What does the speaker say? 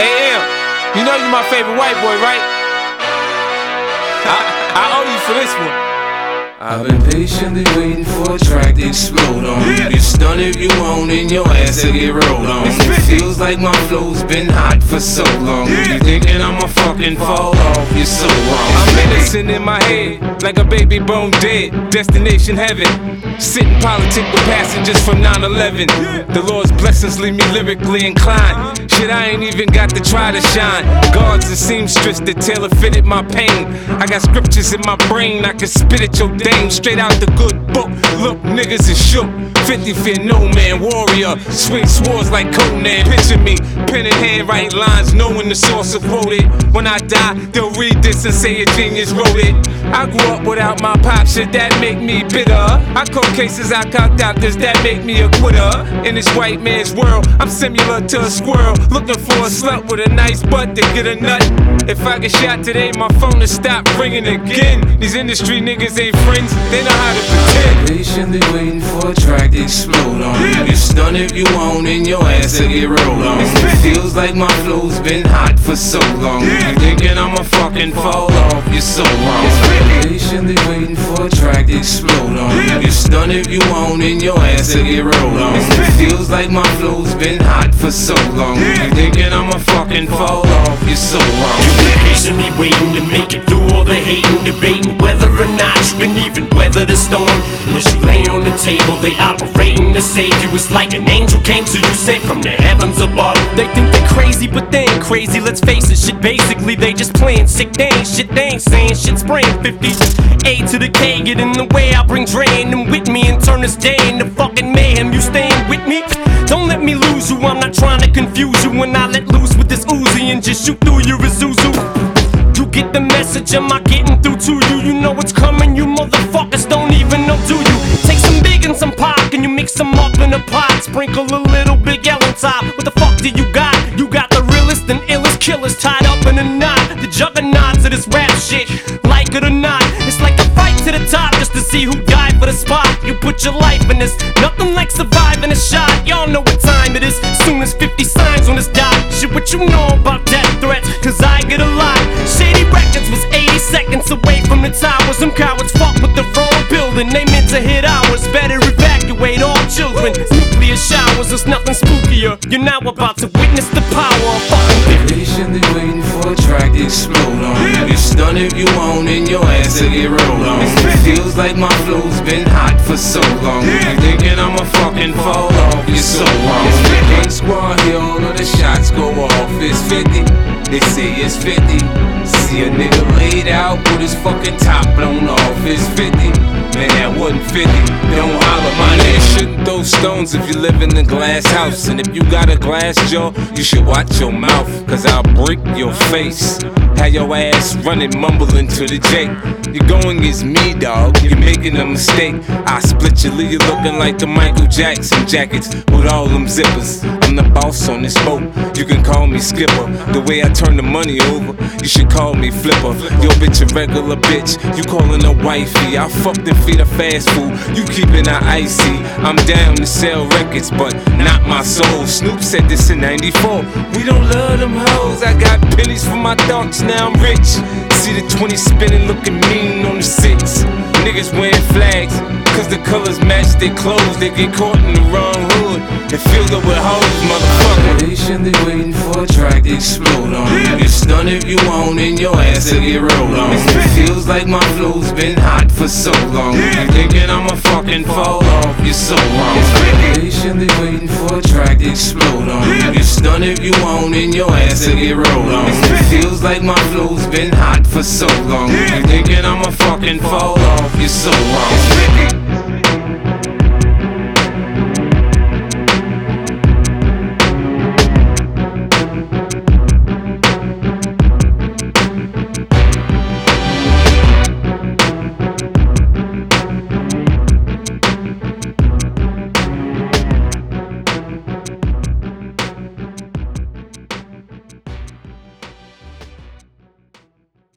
Em, you know you're my favorite white boy, right? I, I owe you for this one. I've been patiently waiting for a track to explode on. You get stunned if you want and your ass to get rolled on. It feels like my flow's been hot for so long. You thinking I'ma fucking fall off? You're so wrong. I'm innocent in my head, like a baby bone dead. Destination heaven. Sitting politic with passengers from 9 11. The Lord's blessings leave me lyrically inclined. Shit, I ain't even got to try to shine. Guards and seamstress that tailor fitted my pain. I got scriptures in my brain, I can spit at your dame straight out the good book. Look, niggas is shook. 50 fear no man, warrior. Swing swords like Conan. Picture me, pen in hand, write lines, knowing the source of quoted. When I die, they'll read this and say a genius wrote it. I grew up without my pop, shit that make me bitter. I cold cases, I cocked out, does that make me a quitter? In this white man's world, I'm similar to a squirrel. Looking for a slut with a nice butt to get a nut. If I get shot today, my phone will stop ringing again. These industry niggas ain't friends, they know how to pretend. Patiently waiting for a track to explode on. You get stunned if you want and your ass will get rolled on. It feels like my flow's been hot for so long. You thinking I'ma fucking fall off? You're so wrong. Patiently waiting for a track to explode stunned if you want and your ass to get rolled on. It feels like my flow's been hot for so long. You thinking I'ma fucking fall off? You're so wrong. patiently waiting to make it through all the hating, debating whether or not you can even weather the storm. As you lay on the table, they operating to save you. It's like an angel came to you, sent from the heavens above. They think they're crazy, but they ain't crazy. Let's face it, shit. Basically, they just playing sick. They shit. They ain't saying shit. Spraying 50. A to the K, get in the way. I bring drain them with me and turn this day into fucking mayhem. You staying with me? Don't let me lose you. I'm not trying to confuse you when I let loose with this Uzi and just shoot through your Isuzu. You get the message, am I getting through to you? You know it's coming, you motherfuckers don't know, do you? Take some big and some pop, and you mix them up in a pot. Sprinkle a little Big L on top. What the fuck do you got? You got the realest and illest killers tied up in a knot. The juggernauts of this rap shit, like it or not. It's like a fight to the top just to see who died for the spot. You put your life in this, nothing like surviving a shot. Y'all know what time it is. Soon as 50 signs on this dot. Shit, what you know about death threats? Cause I get a lot. Shady Records showers, there's nothing spookier. You're now about to witness the power of fucking 50. Patiently waiting for a track to explode on. You get stunned if you want and your ass to get rolled on. It feels like my flow's been hot for so long. You thinking I'ma fucking fall off? You're so wrong. Gang squad here, all of the shots go off. It's 50. They say it's 50. See a nigga laid out with his fucking top blown off. It's 50. Man, that wasn't 50. Don't holler, my name. Stones if you live in a glass house. And if you got a glass jaw, you should watch your mouth. Cause I'll break your face. Have your ass running, mumbling to the J. You're going against me, dog. You're making a mistake. I split you, leave you looking like the Michael Jackson jackets with all them zippers. I'm the boss on this boat. You can call me skipper. The way I turn the money over, you should call me flipper. Yo, bitch, a regular bitch. You calling a wifey. I fucked and feed her fast food. You keeping her icy. I'm down to sell records, but not my soul. Snoop said this in 94. We don't love them hoes. I got pennies for my thoughts, now I'm rich. See the 20 spinning, looking mean on the six. Niggas wearing flags, cause the colors match their clothes. They get caught in the wrong and filled up with hoes, motherfucker. Patiently waiting for a track to explode on. You get stunned if you want and your ass to get rolled on. It feels like my flow's been hot for so long. You thinking I'ma fucking fall off? You're so wrong. Patiently waiting for a track to explode on. You get stunned if you want and your ass to get rolled on. It feels like my flow's been hot for so long. You thinking I'ma fucking fall off? You're so wrong.